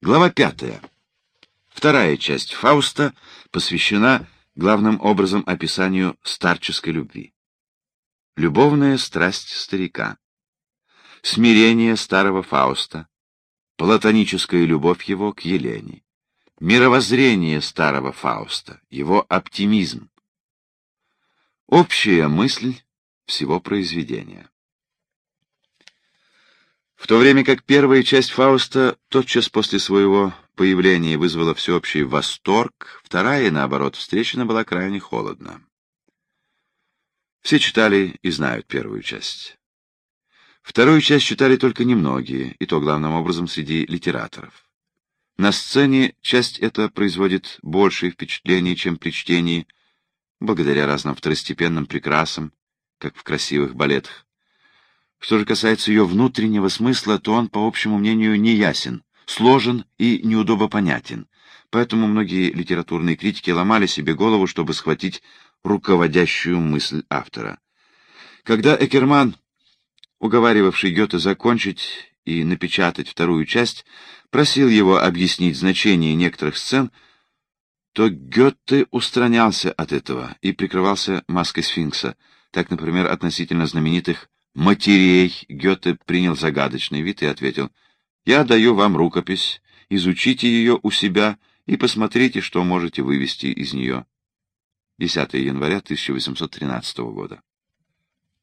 Глава пятая. Вторая часть Фауста посвящена главным образом описанию старческой любви. Любовная страсть старика. Смирение старого Фауста. Платоническая любовь его к Елене. Мировоззрение старого Фауста, его оптимизм. Общая мысль всего произведения. В то время как первая часть Фауста тотчас после своего появления вызвала всеобщий восторг, вторая, наоборот, встречена была крайне холодно. Все читали и знают первую часть. Вторую часть читали только немногие, и то главным образом среди литераторов. На сцене часть эта производит большее впечатление, чем при чтении, благодаря разным второстепенным прекрасам, как в красивых балетах. Что же касается ее внутреннего смысла, то он, по общему мнению, неясен, сложен и неудобопонятен. Поэтому многие литературные критики ломали себе голову, чтобы схватить руководящую мысль автора. Когда Экерман, уговаривавший Гёте закончить и напечатать вторую часть, просил его объяснить значение некоторых сцен, то Гёте устранялся от этого и прикрывался маской сфинкса. Так, например, относительно знаменитых матерей Гёте принял загадочный вид и ответил, «Я даю вам рукопись, изучите ее у себя и посмотрите, что можете вывести из нее». 10 января 1813 года.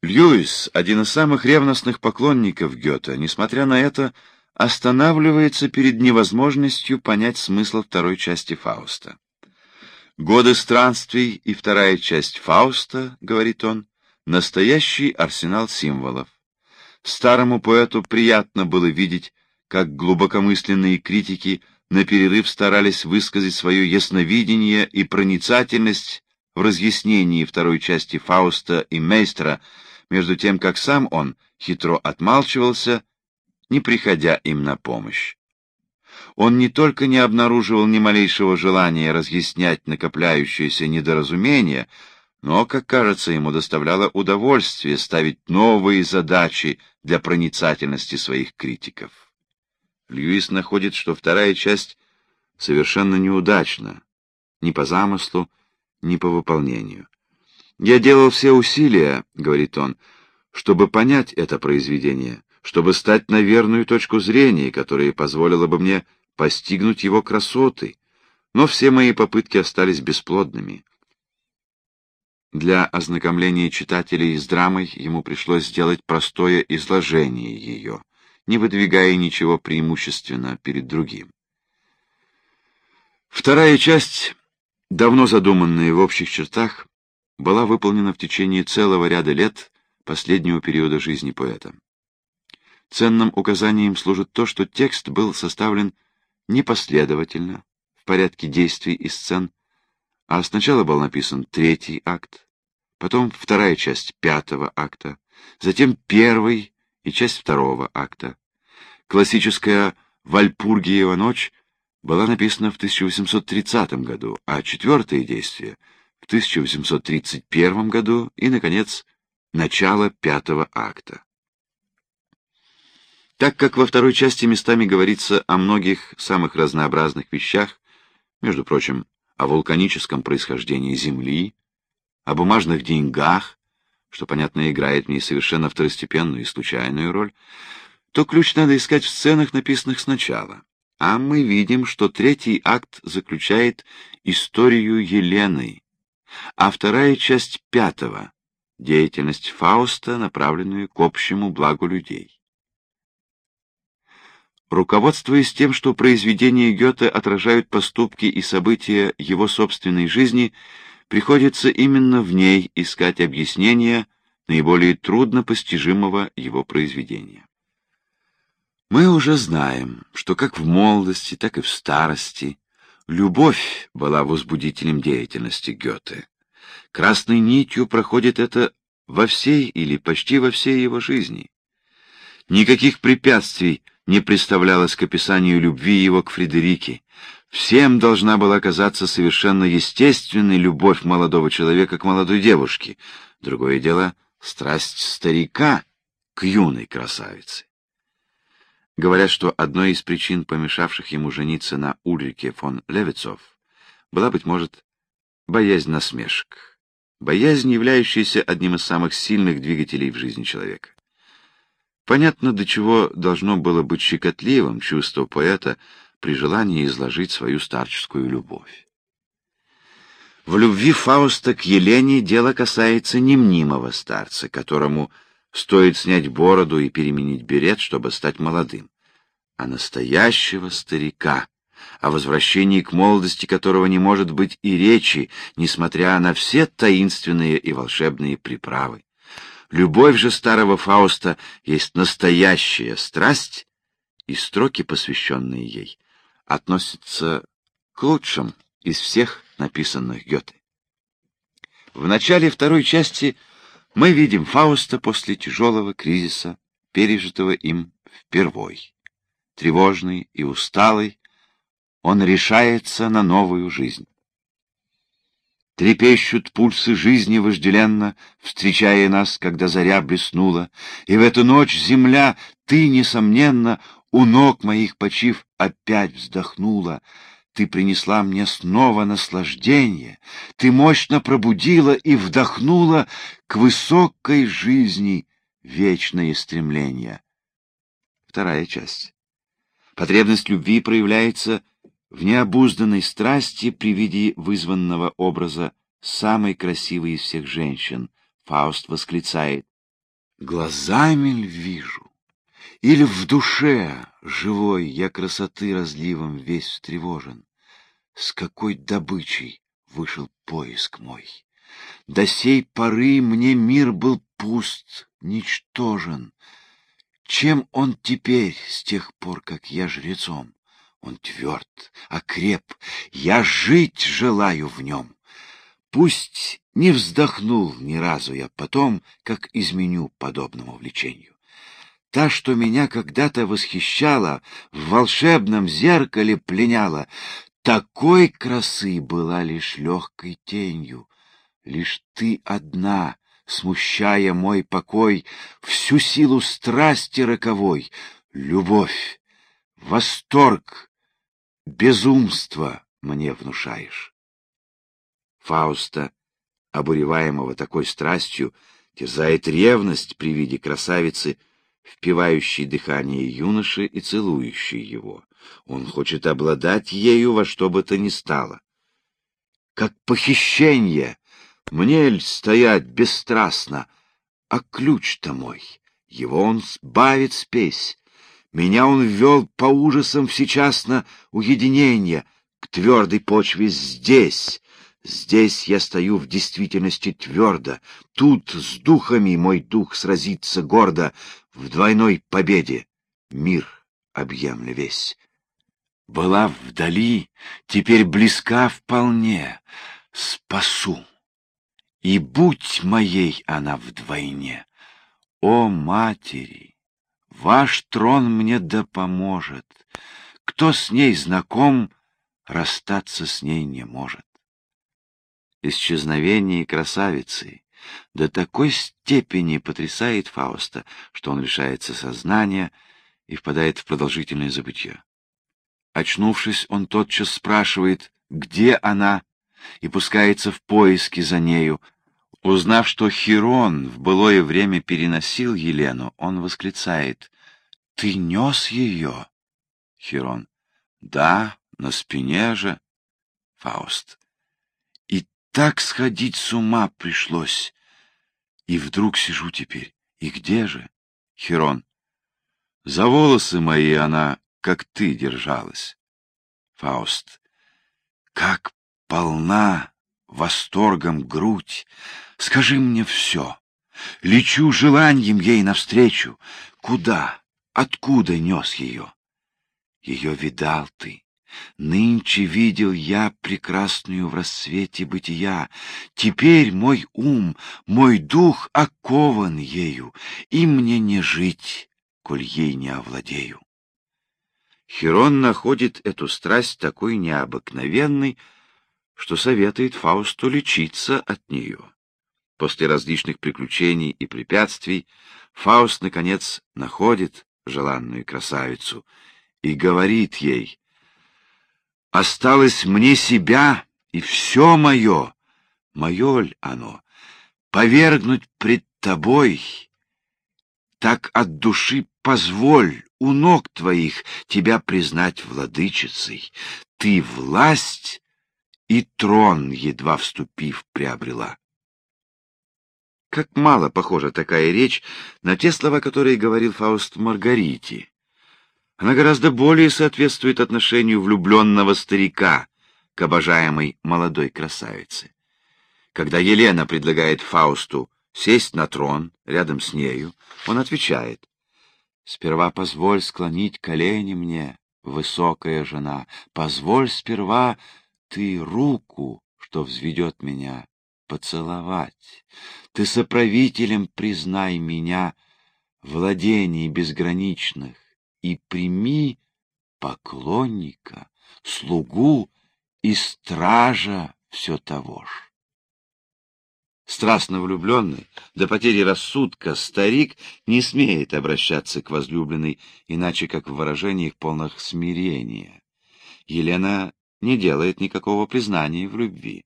Льюис, один из самых ревностных поклонников Гёте, несмотря на это, останавливается перед невозможностью понять смысл второй части Фауста. «Годы странствий и вторая часть Фауста, — говорит он, настоящий арсенал символов. Старому поэту приятно было видеть, как глубокомысленные критики на перерыв старались высказать свое ясновидение и проницательность в разъяснении второй части Фауста и Мейстера, между тем, как сам он хитро отмалчивался, не приходя им на помощь. Он не только не обнаруживал ни малейшего желания разъяснять накопляющееся недоразумение, но, как кажется, ему доставляло удовольствие ставить новые задачи для проницательности своих критиков. Льюис находит, что вторая часть совершенно неудачна, ни по замыслу, ни по выполнению. «Я делал все усилия, — говорит он, — чтобы понять это произведение, чтобы стать на верную точку зрения, которая позволила бы мне постигнуть его красоты, но все мои попытки остались бесплодными». Для ознакомления читателей с драмой ему пришлось сделать простое изложение ее, не выдвигая ничего преимущественно перед другим. Вторая часть, давно задуманная в общих чертах, была выполнена в течение целого ряда лет последнего периода жизни поэта. Ценным указанием служит то, что текст был составлен непоследовательно, в порядке действий и сцен, а сначала был написан третий акт, потом вторая часть пятого акта, затем первый и часть второго акта. Классическая «Вальпургиева ночь» была написана в 1830 году, а четвертое действие — в 1831 году и, наконец, начало пятого акта. Так как во второй части местами говорится о многих самых разнообразных вещах, между прочим, о вулканическом происхождении Земли, о бумажных деньгах, что, понятно, играет мне совершенно второстепенную и случайную роль, то ключ надо искать в сценах, написанных сначала. А мы видим, что третий акт заключает историю Елены, а вторая часть пятого — деятельность Фауста, направленную к общему благу людей. Руководствуясь тем, что произведения Гёте отражают поступки и события его собственной жизни, приходится именно в ней искать объяснение наиболее трудно постижимого его произведения. Мы уже знаем, что как в молодости, так и в старости любовь была возбудителем деятельности Гёте. Красной нитью проходит это во всей или почти во всей его жизни. Никаких препятствий не представлялось к описанию любви его к Фредерике, Всем должна была казаться совершенно естественной любовь молодого человека к молодой девушке. Другое дело — страсть старика к юной красавице. Говорят, что одной из причин, помешавших ему жениться на Ульрике фон Левицов, была, быть может, боязнь насмешек. Боязнь, являющаяся одним из самых сильных двигателей в жизни человека. Понятно, до чего должно было быть щекотливым чувство поэта при желании изложить свою старческую любовь. В любви Фауста к Елене дело касается не мнимого старца, которому стоит снять бороду и переменить берет, чтобы стать молодым, а настоящего старика, о возвращении к молодости которого не может быть и речи, несмотря на все таинственные и волшебные приправы. Любовь же старого Фауста есть настоящая страсть, и строки, посвященные ей, относятся к лучшим из всех написанных Гёте. В начале второй части мы видим Фауста после тяжелого кризиса, пережитого им впервой. Тревожный и усталый, он решается на новую жизнь. Трепещут пульсы жизни вожделенно, встречая нас, когда заря блеснула, и в эту ночь земля, ты, несомненно, у ног моих почив, опять вздохнула. Ты принесла мне снова наслаждение, ты мощно пробудила и вдохнула к высокой жизни вечное стремление. Вторая часть. Потребность любви проявляется в необузданной страсти при виде вызванного образа самой красивой из всех женщин, Фауст восклицает «Глазами ль вижу? Или в душе живой я красоты разливом весь встревожен? С какой добычей вышел поиск мой? До сей поры мне мир был пуст, ничтожен. Чем он теперь, с тех пор, как я жрецом? Он тверд, окреп, я жить желаю в нем. Пусть не вздохнул ни разу я потом, как изменю подобному влечению. Та, что меня когда-то восхищала, в волшебном зеркале пленяла, такой красы была лишь легкой тенью. Лишь ты одна, смущая мой покой, всю силу страсти роковой, любовь, восторг, безумство мне внушаешь. Фауста, обуреваемого такой страстью, терзает ревность при виде красавицы, впивающей дыхание юноши и целующей его. Он хочет обладать ею во что бы то ни стало. Как похищение, мне ль стоять бесстрастно, а ключ-то мой, его он сбавит спесь, меня он ввел по ужасам всечасно уединения, к твердой почве здесь. Здесь я стою в действительности твердо. Тут с духами мой дух сразится гордо в двойной победе. Мир объемля весь. Была вдали, теперь близка вполне. Спасу. И будь моей она вдвойне. О, матери! Ваш трон мне да поможет. Кто с ней знаком, расстаться с ней не может. Исчезновение красавицы до такой степени потрясает Фауста, что он лишается сознания и впадает в продолжительное забытье. Очнувшись, он тотчас спрашивает, где она, и пускается в поиски за нею. Узнав, что Хирон в былое время переносил Елену, он восклицает ты нес ее? Хирон. Да, на спине же. Фауст. И так сходить с ума пришлось. И вдруг сижу теперь. И где же? Хирон. За волосы мои она, как ты, держалась. Фауст. Как полна восторгом грудь. Скажи мне все. Лечу желанием ей навстречу. Куда? Откуда нес ее? Ее видал ты. Нынче видел я прекрасную в рассвете бытия. Теперь мой ум, мой дух окован ею, и мне не жить, коль ей не овладею. Хирон находит эту страсть такой необыкновенной, что советует Фаусту лечиться от нее. После различных приключений и препятствий Фауст, наконец, находит желанную красавицу, и говорит ей, «Осталось мне себя и все мое, мое ль оно, повергнуть пред тобой, так от души позволь у ног твоих тебя признать владычицей. Ты власть и трон, едва вступив, приобрела. Как мало похожа такая речь на те слова, которые говорил Фауст Маргарите. Она гораздо более соответствует отношению влюбленного старика к обожаемой молодой красавице. Когда Елена предлагает Фаусту сесть на трон рядом с нею, он отвечает, «Сперва позволь склонить колени мне, высокая жена, позволь сперва ты руку, что взведет меня, поцеловать. Ты соправителем признай меня владений безграничных и прими поклонника, слугу и стража все того ж. Страстно влюбленный, до потери рассудка, старик не смеет обращаться к возлюбленной, иначе как в выражениях полных смирения. Елена не делает никакого признания в любви,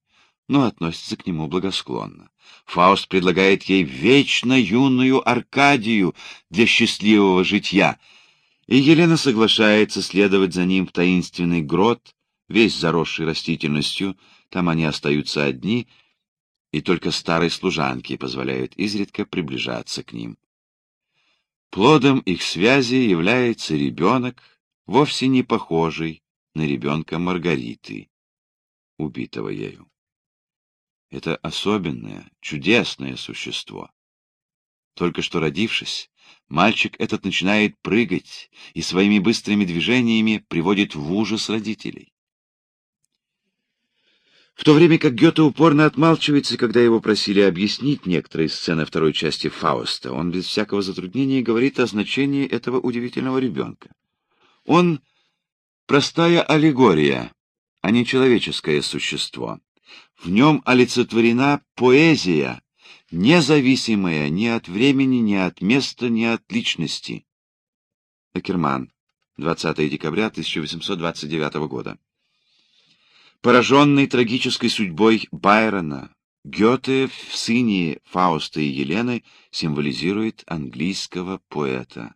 но относится к нему благосклонно. Фауст предлагает ей вечно юную Аркадию для счастливого житья, и Елена соглашается следовать за ним в таинственный грот, весь заросший растительностью, там они остаются одни — и только старой служанке позволяют изредка приближаться к ним. Плодом их связи является ребенок, вовсе не похожий на ребенка Маргариты, убитого ею. Это особенное, чудесное существо. Только что родившись, мальчик этот начинает прыгать и своими быстрыми движениями приводит в ужас родителей. В то время как Гёте упорно отмалчивается, когда его просили объяснить некоторые сцены второй части Фауста, он без всякого затруднения говорит о значении этого удивительного ребенка. Он — простая аллегория, а не человеческое существо. В нем олицетворена поэзия, независимая ни от времени, ни от места, ни от личности. Акерман, 20 декабря 1829 года. Пораженный трагической судьбой Байрона, Гёте в сыне Фауста и Елены символизирует английского поэта.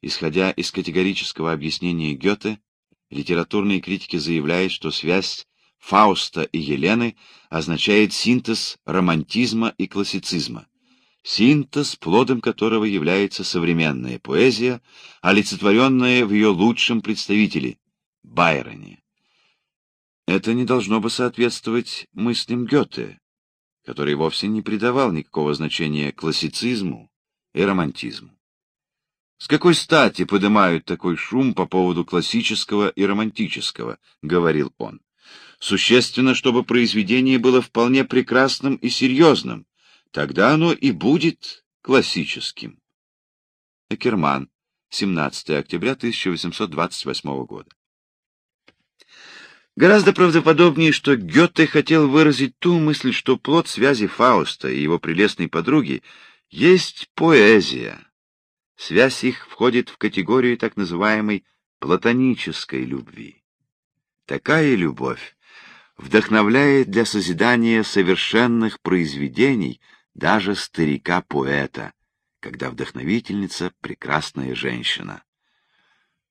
Исходя из категорического объяснения Гёте, литературные критики заявляют, что связь Фауста и Елены означает синтез романтизма и классицизма, синтез, плодом которого является современная поэзия, олицетворенная в ее лучшем представителе — Байроне. Это не должно бы соответствовать мыслям Гёте, который вовсе не придавал никакого значения классицизму и романтизму. «С какой стати поднимают такой шум по поводу классического и романтического?» — говорил он. «Существенно, чтобы произведение было вполне прекрасным и серьезным. Тогда оно и будет классическим». Экерман, 17 октября 1828 года. Гораздо правдоподобнее, что Гёте хотел выразить ту мысль, что плод связи Фауста и его прелестной подруги есть поэзия. Связь их входит в категорию так называемой платонической любви. Такая любовь вдохновляет для созидания совершенных произведений даже старика-поэта, когда вдохновительница — прекрасная женщина.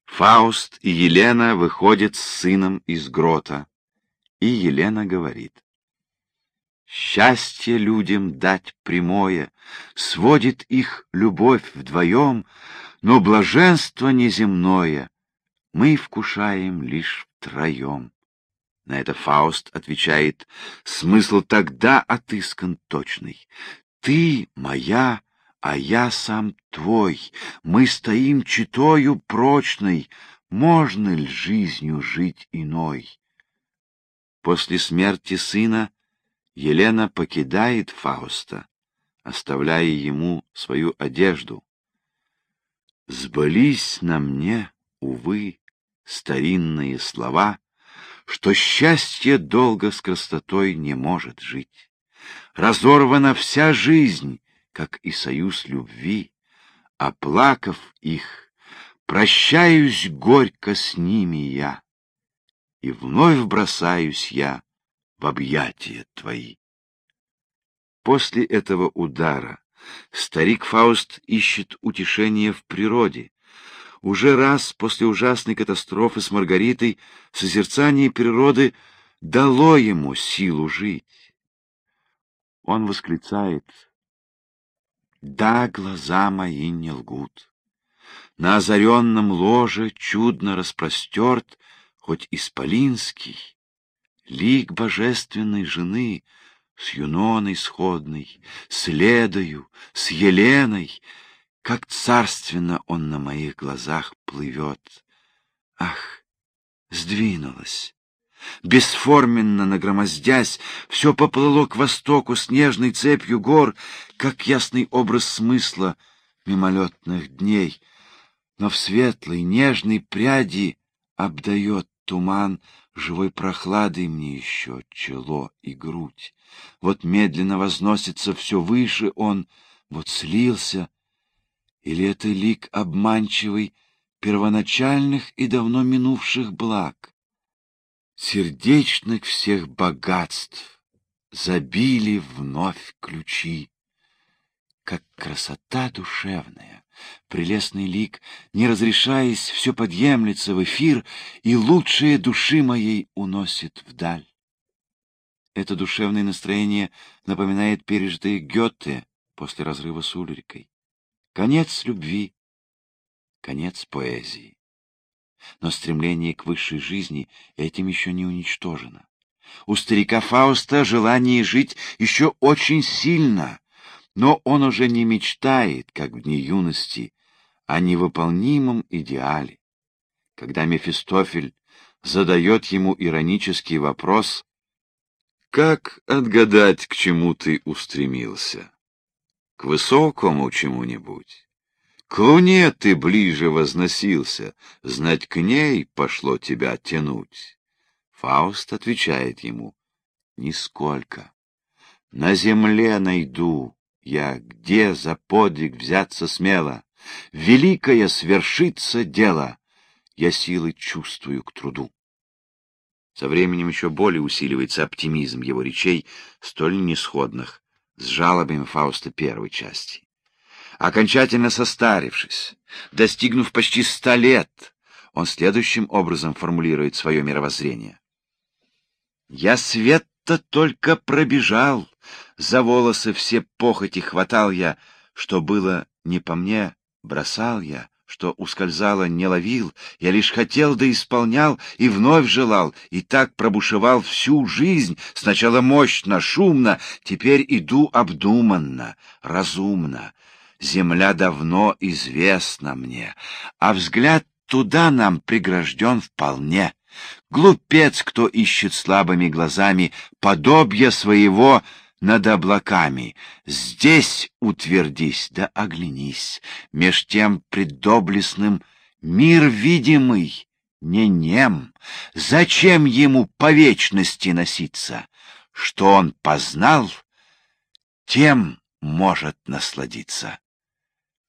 Фауст и Елена выходят с сыном из грота, и Елена говорит. Счастье людям дать прямое, сводит их любовь вдвоем, но блаженство неземное мы вкушаем лишь втроем. На это Фауст отвечает, смысл тогда отыскан точный. Ты моя, а я сам твой, мы стоим читою прочной, можно ли жизнью жить иной? После смерти сына Елена покидает Фауста, оставляя ему свою одежду. Сбылись на мне, увы, старинные слова, что счастье долго с красотой не может жить. Разорвана вся жизнь, как и союз любви, оплакав их, прощаюсь горько с ними я, и вновь бросаюсь я в объятия твои. После этого удара старик Фауст ищет утешение в природе. Уже раз после ужасной катастрофы с Маргаритой созерцание природы дало ему силу жить. Он восклицает «Да, глаза мои не лгут». На озаренном ложе чудно распростерт, хоть исполинский, лик божественной жены с Юноной сходной, с Ледою, с Еленой, как царственно он на моих глазах плывет. Ах, сдвинулась. Бесформенно нагромоздясь, все поплыло к востоку снежной цепью гор, как ясный образ смысла мимолетных дней. Но в светлой, нежной пряди обдает туман живой прохладой мне еще чело и грудь. Вот медленно возносится все выше он, вот слился. Или это лик обманчивый первоначальных и давно минувших благ? Сердечных всех богатств забили вновь ключи, как красота душевная Прелестный лик, не разрешаясь, все подъемлется в эфир, и лучшие души моей уносит вдаль. Это душевное настроение напоминает пережитые Гёте после разрыва с Ульрикой. Конец любви, конец поэзии. Но стремление к высшей жизни этим еще не уничтожено. У старика Фауста желание жить еще очень сильно, но он уже не мечтает, как в дни юности, о невыполнимом идеале. Когда Мефистофель задает ему иронический вопрос, «Как отгадать, к чему ты устремился? К высокому чему-нибудь? К луне ты ближе возносился, знать к ней пошло тебя тянуть». Фауст отвечает ему, «Нисколько. На земле найду, я где за подвиг взяться смело? Великое свершится дело. Я силы чувствую к труду. Со временем еще более усиливается оптимизм его речей, столь несходных, с жалобами Фауста первой части. Окончательно состарившись, достигнув почти ста лет, он следующим образом формулирует свое мировоззрение. «Я свет будто только пробежал. За волосы все похоти хватал я, что было не по мне, бросал я, что ускользало, не ловил, я лишь хотел да исполнял и вновь желал, и так пробушевал всю жизнь, сначала мощно, шумно, теперь иду обдуманно, разумно. Земля давно известна мне, а взгляд туда нам прегражден вполне. Глупец, кто ищет слабыми глазами подобие своего над облаками. Здесь утвердись, да оглянись. Меж тем предоблестным мир видимый не нем. Зачем ему по вечности носиться? Что он познал, тем может насладиться.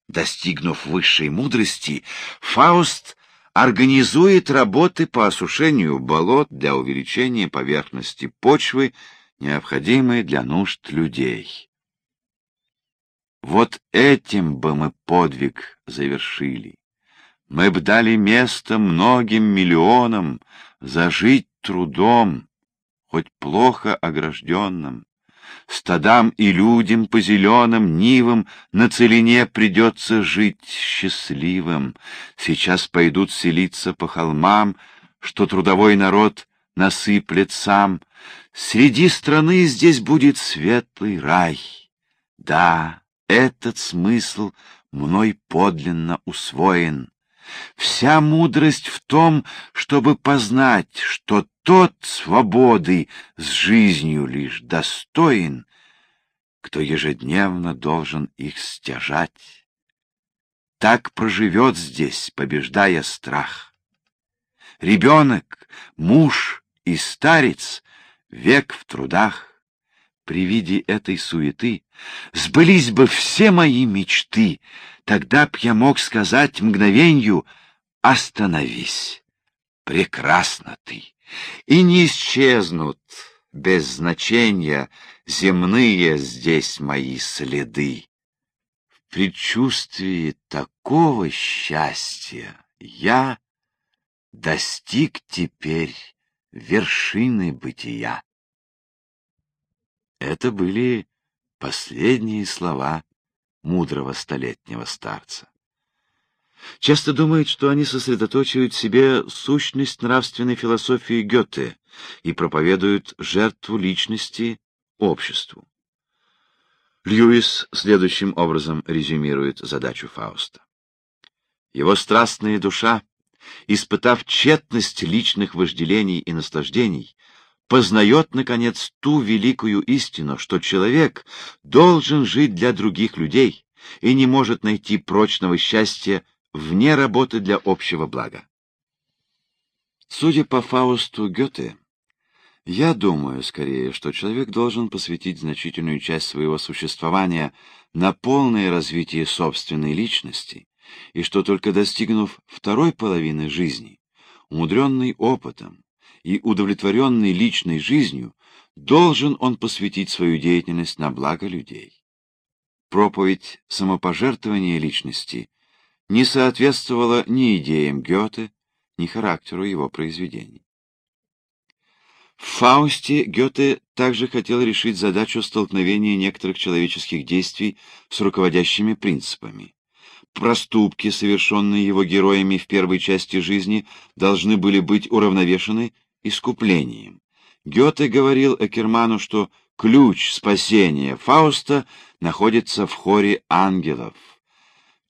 Достигнув высшей мудрости, Фауст организует работы по осушению болот для увеличения поверхности почвы, необходимые для нужд людей. Вот этим бы мы подвиг завершили. Мы б дали место многим миллионам зажить трудом, хоть плохо огражденным. Стадам и людям по зеленым нивам на целине придется жить счастливым. Сейчас пойдут селиться по холмам, что трудовой народ насыплет сам. Среди страны здесь будет светлый рай. Да, этот смысл мной подлинно усвоен. Вся мудрость в том, чтобы познать, что тот свободы с жизнью лишь достоин, кто ежедневно должен их стяжать. Так проживет здесь, побеждая страх. Ребенок, муж и старец — век в трудах. При виде этой суеты сбылись бы все мои мечты, тогда б я мог сказать мгновенью «Остановись! Прекрасна ты!» И не исчезнут без значения земные здесь мои следы. В предчувствии такого счастья я достиг теперь вершины бытия. Это были последние слова мудрого столетнего старца. Часто думает, что они сосредоточивают в себе сущность нравственной философии Гёте и проповедуют жертву личности обществу. Льюис следующим образом резюмирует задачу Фауста. Его страстная душа, испытав тщетность личных вожделений и наслаждений, познает, наконец, ту великую истину, что человек должен жить для других людей и не может найти прочного счастья вне работы для общего блага. Судя по Фаусту Гёте, я думаю, скорее, что человек должен посвятить значительную часть своего существования на полное развитие собственной личности, и что только достигнув второй половины жизни, умудренный опытом и удовлетворенный личной жизнью, должен он посвятить свою деятельность на благо людей. Проповедь самопожертвования личности не соответствовала ни идеям Гёте, ни характеру его произведений. В Фаусте Гёте также хотел решить задачу столкновения некоторых человеческих действий с руководящими принципами. Проступки, совершенные его героями в первой части жизни, должны были быть уравновешены искуплением. Гёте говорил Экерману, что ключ спасения Фауста находится в хоре ангелов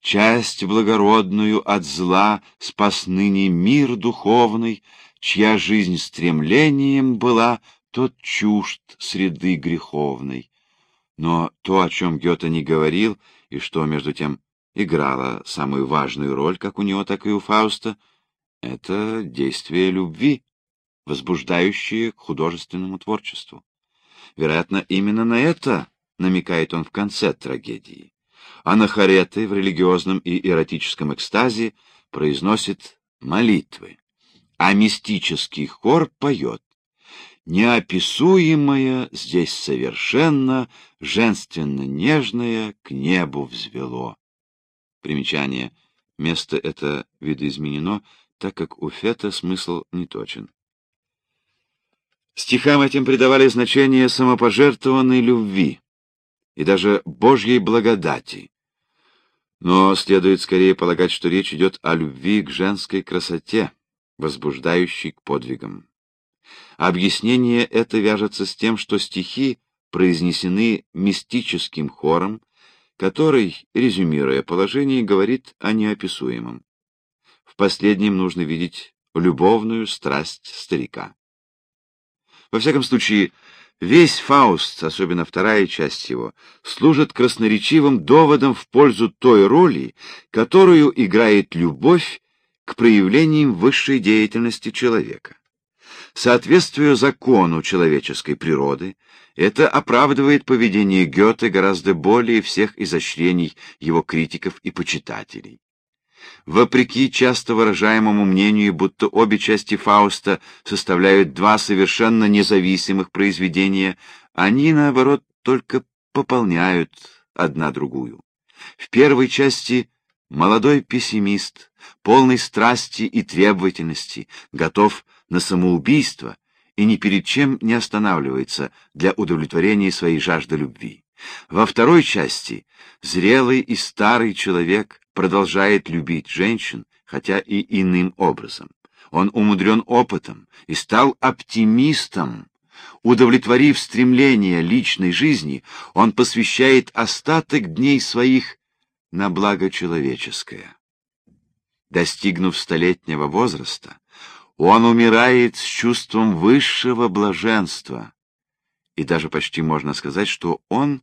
часть благородную от зла спас ныне мир духовный, чья жизнь стремлением была, тот чужд среды греховной. Но то, о чем Гёте не говорил, и что, между тем, играло самую важную роль как у него, так и у Фауста, это действие любви, возбуждающее к художественному творчеству. Вероятно, именно на это намекает он в конце трагедии. Анахареты в религиозном и эротическом экстазе произносит молитвы, а мистический хор поет «Неописуемое здесь совершенно женственно-нежное к небу взвело». Примечание. Место это видоизменено, так как у Фета смысл не точен. Стихам этим придавали значение самопожертвованной любви и даже Божьей благодати. Но следует скорее полагать, что речь идет о любви к женской красоте, возбуждающей к подвигам. Объяснение это вяжется с тем, что стихи произнесены мистическим хором, который, резюмируя положение, говорит о неописуемом. В последнем нужно видеть любовную страсть старика. Во всяком случае, Весь Фауст, особенно вторая часть его, служит красноречивым доводом в пользу той роли, которую играет любовь к проявлениям высшей деятельности человека. Соответствуя закону человеческой природы, это оправдывает поведение Гёте гораздо более всех изощрений его критиков и почитателей. Вопреки часто выражаемому мнению, будто обе части Фауста составляют два совершенно независимых произведения, они, наоборот, только пополняют одна другую. В первой части молодой пессимист, полный страсти и требовательности, готов на самоубийство и ни перед чем не останавливается для удовлетворения своей жажды любви. Во второй части зрелый и старый человек продолжает любить женщин, хотя и иным образом. Он умудрен опытом и стал оптимистом. Удовлетворив стремление личной жизни, он посвящает остаток дней своих на благо человеческое. Достигнув столетнего возраста, он умирает с чувством высшего блаженства, и даже почти можно сказать, что он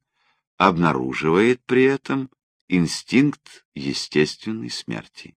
обнаруживает при этом инстинкт естественной смерти.